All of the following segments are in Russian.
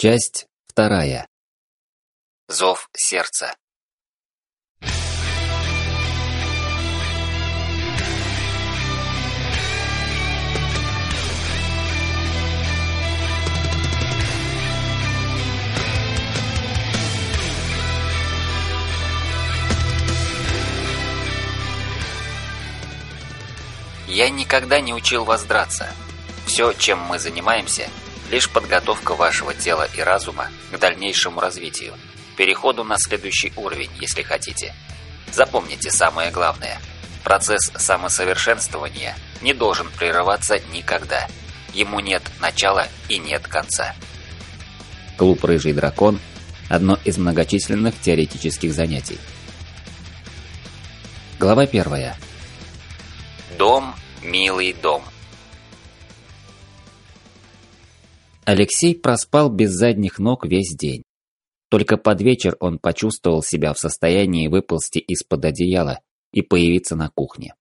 Часть вторая. Зов сердца. Я никогда не учил вас драться. Все, чем мы занимаемся, лишь подготовка вашего тела и разума к дальнейшему развитию, переходу на следующий уровень, если хотите. Запомните самое главное. Процесс самосовершенствования не должен прерываться никогда. Ему нет начала и нет конца. Клуб «Рыжий дракон» – одно из многочисленных теоретических занятий. Глава первая. Дом, милый дом. Алексей проспал без задних ног весь день. Только под вечер он почувствовал себя в состоянии выползти из-под одеяла и появиться на кухне.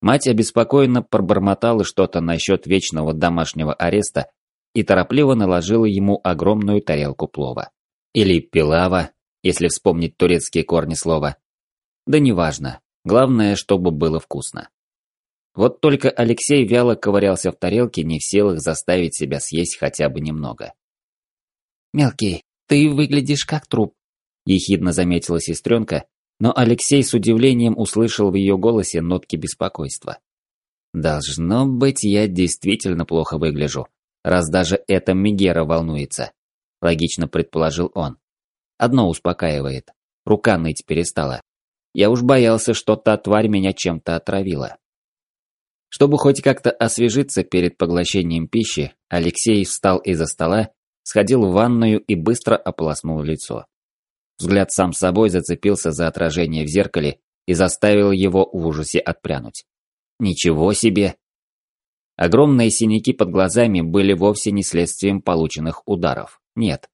Мать обеспокоенно пробормотала что-то насчет вечного домашнего ареста и торопливо наложила ему огромную тарелку плова. Или пилава, если вспомнить турецкие корни слова. Да неважно, главное, чтобы было вкусно. Вот только Алексей вяло ковырялся в тарелке, не в силах заставить себя съесть хотя бы немного. «Мелкий, ты выглядишь как труп», – ехидно заметила сестренка, но Алексей с удивлением услышал в ее голосе нотки беспокойства. «Должно быть, я действительно плохо выгляжу, раз даже эта Мегера волнуется», – логично предположил он. «Одно успокаивает. Рука ныть перестала. Я уж боялся, что та тварь меня чем-то отравила». Чтобы хоть как-то освежиться перед поглощением пищи, Алексей встал из-за стола, сходил в ванную и быстро ополоснул лицо. Взгляд сам собой зацепился за отражение в зеркале и заставил его в ужасе отпрянуть. Ничего себе! Огромные синяки под глазами были вовсе не следствием полученных ударов. Нет.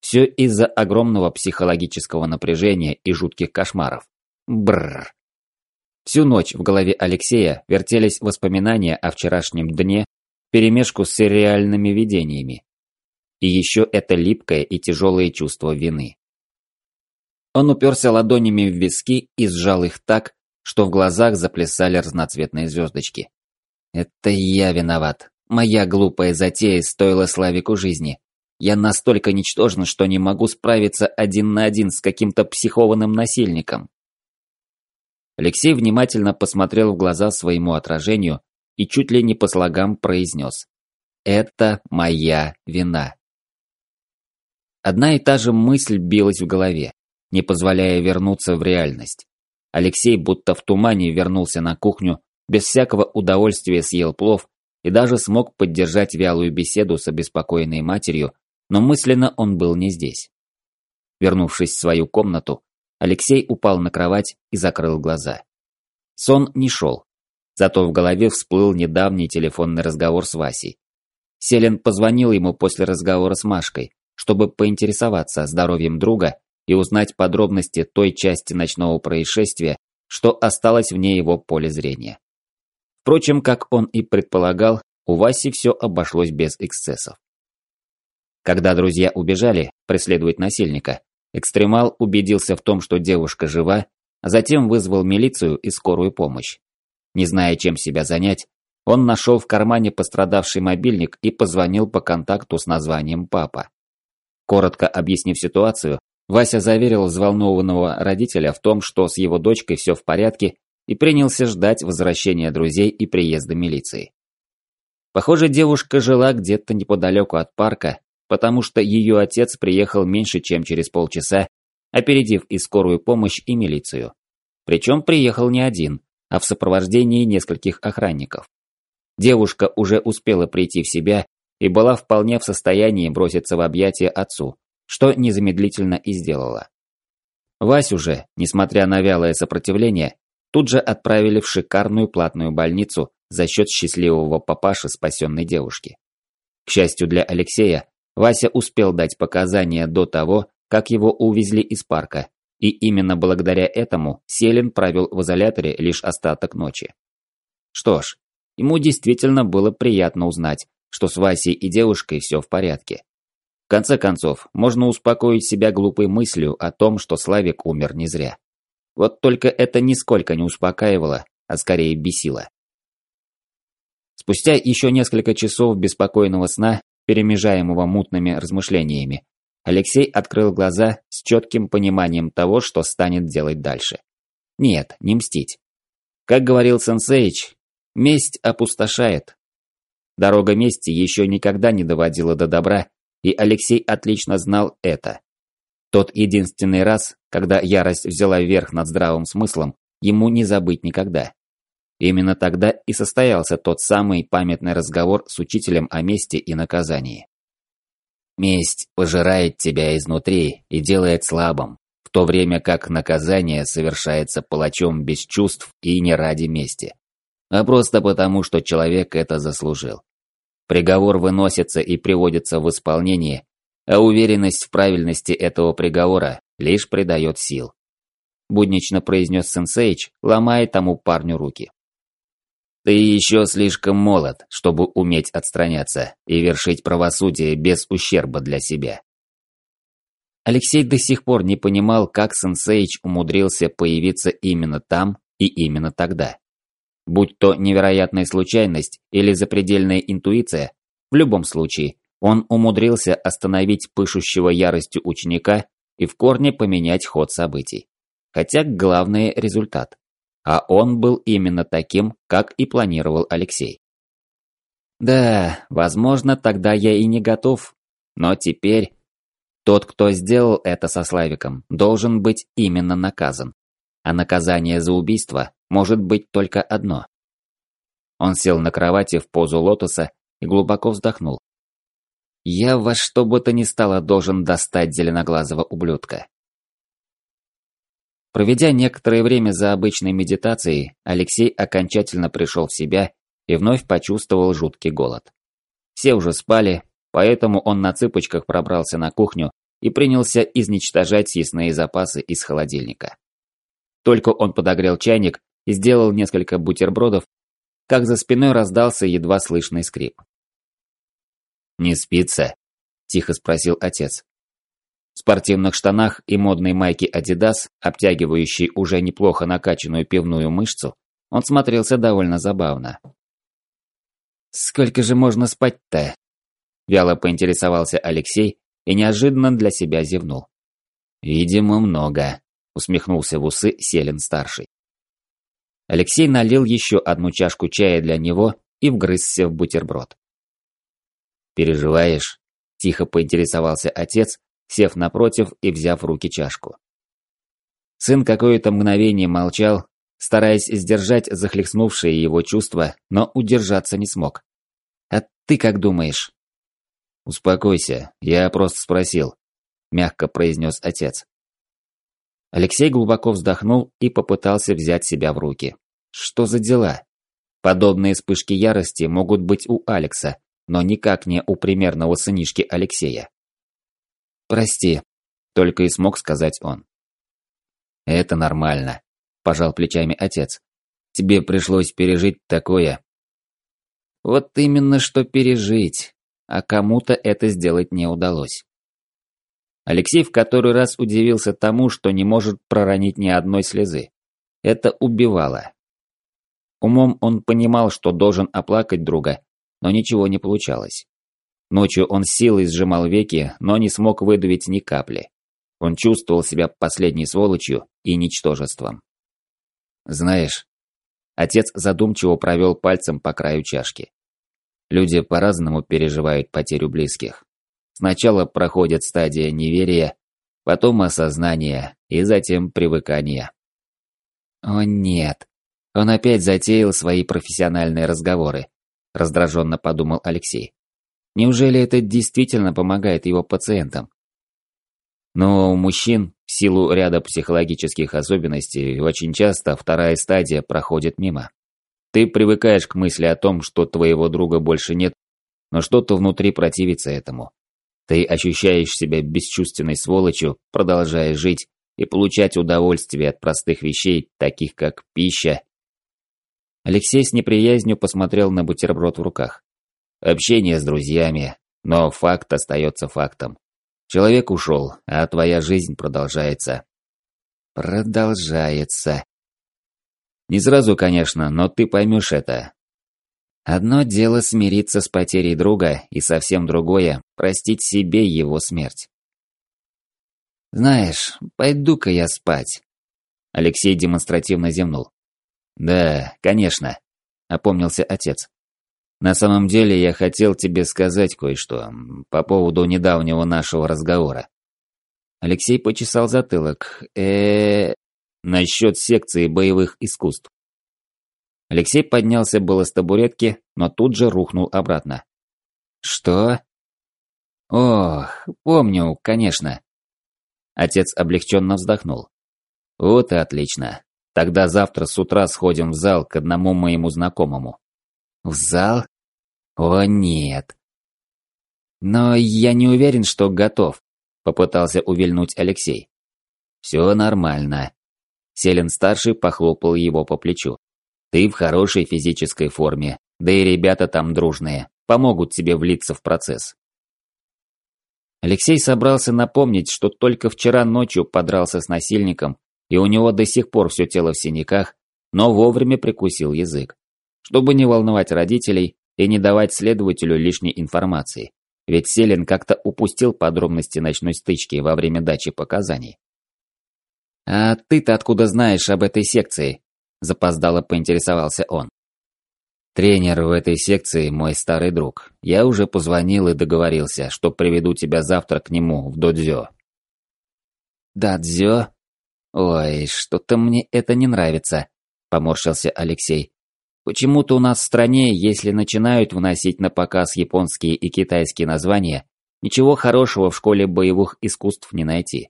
Все из-за огромного психологического напряжения и жутких кошмаров. Бррр. Всю ночь в голове Алексея вертелись воспоминания о вчерашнем дне, перемешку с сериальными видениями. И еще это липкое и тяжелое чувство вины. Он уперся ладонями в виски и сжал их так, что в глазах заплясали разноцветные звездочки. Это я виноват. Моя глупая затея стоила Славику жизни. Я настолько ничтожен, что не могу справиться один на один с каким-то психованным насильником. Алексей внимательно посмотрел в глаза своему отражению и чуть ли не по слогам произнес «Это моя вина». Одна и та же мысль билась в голове, не позволяя вернуться в реальность. Алексей будто в тумане вернулся на кухню, без всякого удовольствия съел плов и даже смог поддержать вялую беседу с обеспокоенной матерью, но мысленно он был не здесь. Вернувшись в свою комнату, Алексей упал на кровать и закрыл глаза. Сон не шел. Зато в голове всплыл недавний телефонный разговор с Васей. Селен позвонил ему после разговора с Машкой, чтобы поинтересоваться здоровьем друга и узнать подробности той части ночного происшествия, что осталось вне его поля зрения. Впрочем, как он и предполагал, у Васи все обошлось без эксцессов. Когда друзья убежали преследовать насильника, Экстремал убедился в том, что девушка жива, а затем вызвал милицию и скорую помощь. Не зная, чем себя занять, он нашел в кармане пострадавший мобильник и позвонил по контакту с названием «Папа». Коротко объяснив ситуацию, Вася заверил взволнованного родителя в том, что с его дочкой все в порядке, и принялся ждать возвращения друзей и приезда милиции. Похоже, девушка жила где-то неподалеку от парка потому что ее отец приехал меньше, чем через полчаса, опередив и скорую помощь, и милицию. Причем приехал не один, а в сопровождении нескольких охранников. Девушка уже успела прийти в себя и была вполне в состоянии броситься в объятия отцу, что незамедлительно и сделала. Васю же, несмотря на вялое сопротивление, тут же отправили в шикарную платную больницу за счет счастливого папаши спасенной девушки. К счастью для Алексея, Вася успел дать показания до того, как его увезли из парка, и именно благодаря этому Селин провел в изоляторе лишь остаток ночи. Что ж, ему действительно было приятно узнать, что с Васей и девушкой все в порядке. В конце концов, можно успокоить себя глупой мыслью о том, что Славик умер не зря. Вот только это нисколько не успокаивало, а скорее бесило. Спустя еще несколько часов беспокойного сна, перемежаемого мутными размышлениями, Алексей открыл глаза с четким пониманием того, что станет делать дальше. Нет, не мстить. Как говорил Сенсейч, месть опустошает. Дорога мести еще никогда не доводила до добра, и Алексей отлично знал это. Тот единственный раз, когда ярость взяла верх над здравым смыслом, ему не забыть никогда. Именно тогда и состоялся тот самый памятный разговор с учителем о мести и наказании. Месть пожирает тебя изнутри и делает слабым, в то время как наказание совершается палачом без чувств и не ради мести, а просто потому, что человек это заслужил. Приговор выносится и приводится в исполнение, а уверенность в правильности этого приговора лишь придает сил. Буднично произнес Сенсейч, ломая тому парню руки. Ты еще слишком молод, чтобы уметь отстраняться и вершить правосудие без ущерба для себя. Алексей до сих пор не понимал, как Сенсейч умудрился появиться именно там и именно тогда. Будь то невероятная случайность или запредельная интуиция, в любом случае, он умудрился остановить пышущего яростью ученика и в корне поменять ход событий. Хотя главный результат. А он был именно таким, как и планировал Алексей. Да, возможно, тогда я и не готов. Но теперь... Тот, кто сделал это со Славиком, должен быть именно наказан. А наказание за убийство может быть только одно. Он сел на кровати в позу лотоса и глубоко вздохнул. Я во что бы то ни стало должен достать зеленоглазого ублюдка. Проведя некоторое время за обычной медитацией, Алексей окончательно пришел в себя и вновь почувствовал жуткий голод. Все уже спали, поэтому он на цыпочках пробрался на кухню и принялся изничтожать съестные запасы из холодильника. Только он подогрел чайник и сделал несколько бутербродов, как за спиной раздался едва слышный скрип. «Не спится?» – тихо спросил отец. Спортивных штанах и модной майке Adidas, обтягивающей уже неплохо накачанную пивную мышцу, он смотрелся довольно забавно. «Сколько же можно спать-то?» Вяло поинтересовался Алексей и неожиданно для себя зевнул. «Видимо, много», – усмехнулся в усы Селин-старший. Алексей налил еще одну чашку чая для него и вгрызся в бутерброд. «Переживаешь?» – тихо поинтересовался отец, сев напротив и взяв в руки чашку. Сын какое-то мгновение молчал, стараясь сдержать захлестнувшие его чувства, но удержаться не смог. «А ты как думаешь?» «Успокойся, я просто спросил», – мягко произнес отец. Алексей глубоко вздохнул и попытался взять себя в руки. Что за дела? Подобные вспышки ярости могут быть у Алекса, но никак не у примерного сынишки Алексея. «Прости», – только и смог сказать он. «Это нормально», – пожал плечами отец. «Тебе пришлось пережить такое». Вот именно что пережить, а кому-то это сделать не удалось. Алексей в который раз удивился тому, что не может проронить ни одной слезы. Это убивало. Умом он понимал, что должен оплакать друга, но ничего не получалось. Ночью он силой сжимал веки, но не смог выдавить ни капли. Он чувствовал себя последней сволочью и ничтожеством. Знаешь, отец задумчиво провел пальцем по краю чашки. Люди по-разному переживают потерю близких. Сначала проходит стадия неверия, потом осознание и затем привыкание. О нет, он опять затеял свои профессиональные разговоры, раздраженно подумал Алексей. Неужели это действительно помогает его пациентам? Но у мужчин, в силу ряда психологических особенностей, очень часто вторая стадия проходит мимо. Ты привыкаешь к мысли о том, что твоего друга больше нет, но что-то внутри противится этому. Ты ощущаешь себя бесчувственной сволочью, продолжая жить и получать удовольствие от простых вещей, таких как пища. Алексей с неприязнью посмотрел на бутерброд в руках. Общение с друзьями, но факт остается фактом. Человек ушел, а твоя жизнь продолжается. Продолжается. Не сразу, конечно, но ты поймешь это. Одно дело смириться с потерей друга, и совсем другое – простить себе его смерть. «Знаешь, пойду-ка я спать». Алексей демонстративно зевнул. «Да, конечно», – опомнился отец. «На самом деле я хотел тебе сказать кое-что по поводу недавнего нашего разговора». Алексей почесал затылок. э Насчет секции боевых искусств. Алексей поднялся было с табуретки, но тут же рухнул обратно. «Что?» «Ох, помню, конечно». Отец облегченно вздохнул. «Вот и отлично. Тогда завтра с утра сходим в зал к одному моему знакомому». «В зал? О, нет». «Но я не уверен, что готов», – попытался увильнуть Алексей. «Все нормально». Селин-старший похлопал его по плечу. «Ты в хорошей физической форме, да и ребята там дружные, помогут тебе влиться в процесс». Алексей собрался напомнить, что только вчера ночью подрался с насильником, и у него до сих пор все тело в синяках, но вовремя прикусил язык. Чтобы не волновать родителей и не давать следователю лишней информации, ведь Селин как-то упустил подробности ночной стычки во время дачи показаний. «А ты-то откуда знаешь об этой секции?» – запоздало поинтересовался он. Тренер в этой секции мой старый друг. Я уже позвонил и договорился, что приведу тебя завтра к нему в додзё. Дадзё? Ой, что-то мне это не нравится, поморщился Алексей. Почему-то у нас в стране, если начинают вносить на показ японские и китайские названия, ничего хорошего в школе боевых искусств не найти.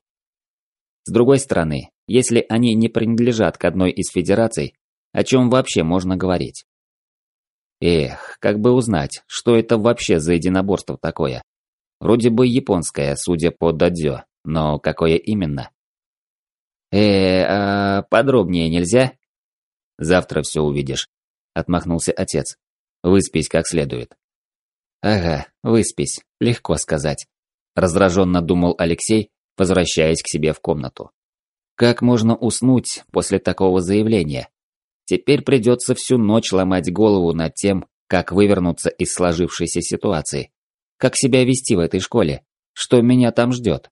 С другой стороны, если они не принадлежат к одной из федераций, о чем вообще можно говорить? Эх, как бы узнать, что это вообще за единоборство такое. Вроде бы японское, судя по дадзё, но какое именно? э а подробнее нельзя? Завтра все увидишь, отмахнулся отец. Выспись как следует. Ага, выспись, легко сказать. Раздраженно думал Алексей, возвращаясь к себе в комнату. Как можно уснуть после такого заявления? Теперь придется всю ночь ломать голову над тем, как вывернуться из сложившейся ситуации. Как себя вести в этой школе? Что меня там ждет?